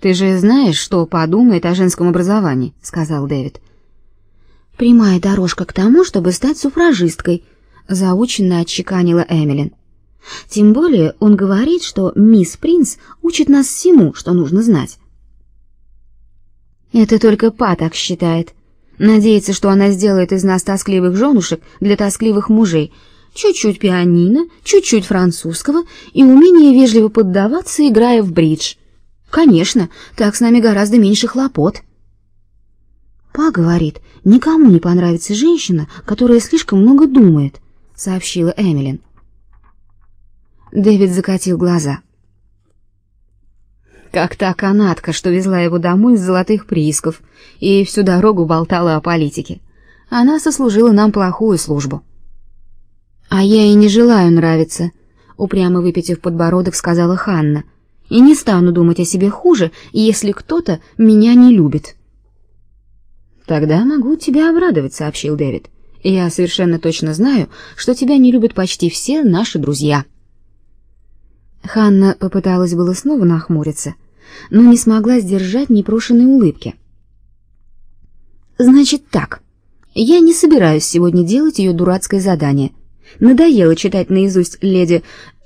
Ты же знаешь, что подумает о женском образовании, сказал Дэвид. Прямая дорожка к тому, чтобы стать суфражисткой, заученно отчеканила Эмилин. Тем более он говорит, что мисс Принц учит нас всему, что нужно знать. Это только Па так считает. Надеется, что она сделает из нас тоскливых женушек для тоскливых мужей. Чуть-чуть пианино, чуть-чуть французского и умение вежливо поддаваться, играя в бридж. Конечно, так с нами гораздо меньше хлопот. Па говорит, никому не понравится женщина, которая слишком много думает, сообщила Эмилин. Дэвид закатил глаза. Как та канатка, что везла его домой с золотых приисков и всю дорогу болтала о политике. Она сослужила нам плохую службу. А я и не желаю нравиться, упрямо выпитив подбородок, сказала Ханна. И не стану думать о себе хуже, если кто-то меня не любит. Тогда могу тебя обрадовать, сообщил Дэвид. Я совершенно точно знаю, что тебя не любят почти все наши друзья. Ханна попыталась было снова нахмуриться, но не смогла сдержать непрошенной улыбки. Значит так. Я не собираюсь сегодня делать ее дурацкое задание. Надоело читать наизусть леди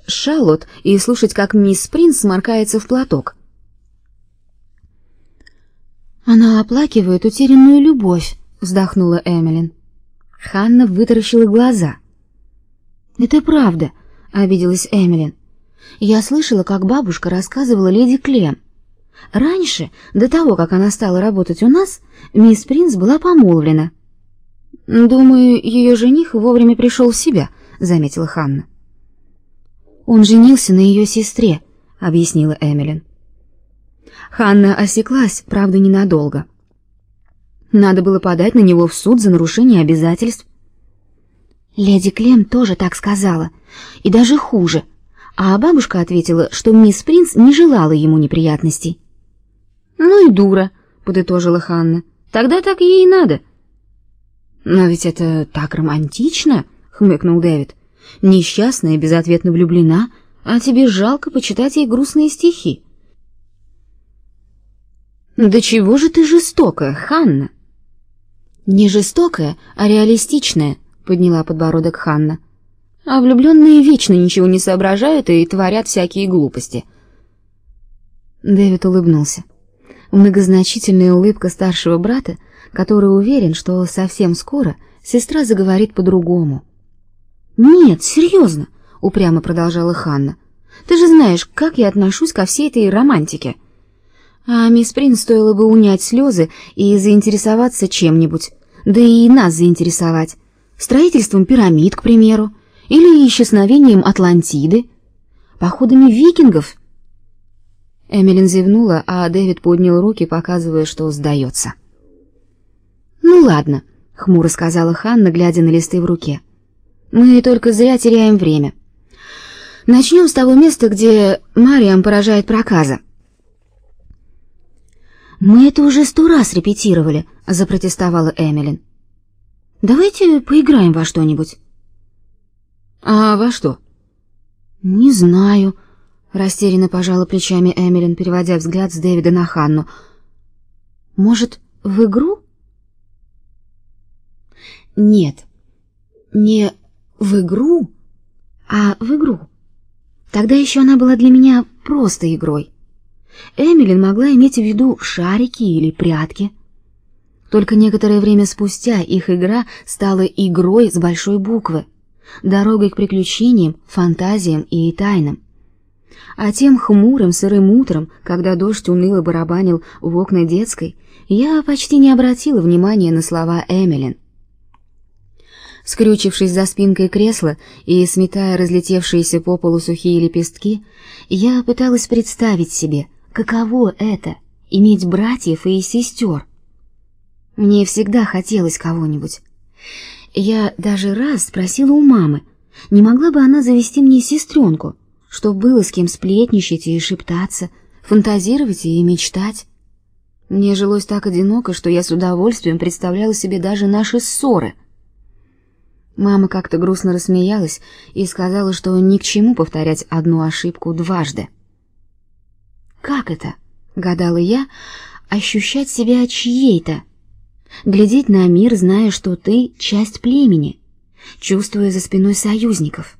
Шалот и слушать, как мисс Принц сморкается в платок. Она оплакивает утерянную любовь, вздохнула Эмилин. Ханна вытаращила глаза. Это правда, обиделась Эмилин. Я слышала, как бабушка рассказывала леди Клем. Раньше, до того, как она стала работать у нас, мисс Принц была помолвлена. Думаю, ее жених вовремя пришел в себя, заметила Ханна. Он женился на ее сестре, объяснила Эмилин. Ханна осеклась, правда, ненадолго. Надо было подать на него в суд за нарушение обязательств. Леди Клем тоже так сказала, и даже хуже — а бабушка ответила, что мисс Принц не желала ему неприятностей. «Ну и дура», — подытожила Ханна. «Тогда так ей и надо». «Но ведь это так романтично», — хмыкнул Дэвид. «Несчастная, безответно влюблена, а тебе жалко почитать ей грустные стихи». «Да чего же ты жестокая, Ханна?» «Не жестокая, а реалистичная», — подняла подбородок Ханна. А влюбленные вечно ничего не соображают и творят всякие глупости. Дэвид улыбнулся. Многозначительная улыбка старшего брата, который уверен, что совсем скоро сестра заговорит по-другому. «Нет, серьезно», — упрямо продолжала Ханна. «Ты же знаешь, как я отношусь ко всей этой романтике. А мисс Принц стоило бы унять слезы и заинтересоваться чем-нибудь, да и нас заинтересовать. Строительством пирамид, к примеру, или исчезновением Атлантиды, походами викингов. Эмилин зевнула, а Дэвид поднял руки, показывая, что сдается. Ну ладно, хмуро сказала Ханна, глядя на листы в руке. Мы только зря теряем время. Начнем с того места, где Мариам поражает проказа. Мы это уже сто раз репетировали, запротестовала Эмилин. Давайте поиграем во что-нибудь. А во что? Не знаю, растерянно пожала плечами Эмилин, переводя взгляд с Дэвида на Ханну. Может, в игру? Нет. Не в игру, а в игру. Тогда еще она была для меня просто игрой. Эмилин могла иметь в виду шарики или прятки. Только некоторое время спустя их игра стала игрой с большой буквы дорогой к приключениям, фантазиям и тайнам. А тем хмурым сырым утром, когда дождь уныло барабанил в окна детской, я почти не обратила внимания на слова Эмилин. Скрючившись за спинкой кресла и сметая разлетевшиеся по полу сухие лепестки, я пыталась представить себе, каково это — иметь братьев и сестер. Мне всегда хотелось кого-нибудь. Я даже раз спросила у мамы, не могла бы она завести мне сестренку, чтобы было с кем сплетничать и шептаться, фантазировать и мечтать. Мне жилось так одиноко, что я с удовольствием представляла себе даже наши ссоры. Мама как-то грустно рассмеялась и сказала, что ни к чему повторять одну ошибку дважды. Как это? гадала я, ощущать себя чьей-то, глядеть на мир, зная, что ты часть племени, чувствуя за спиной союзников.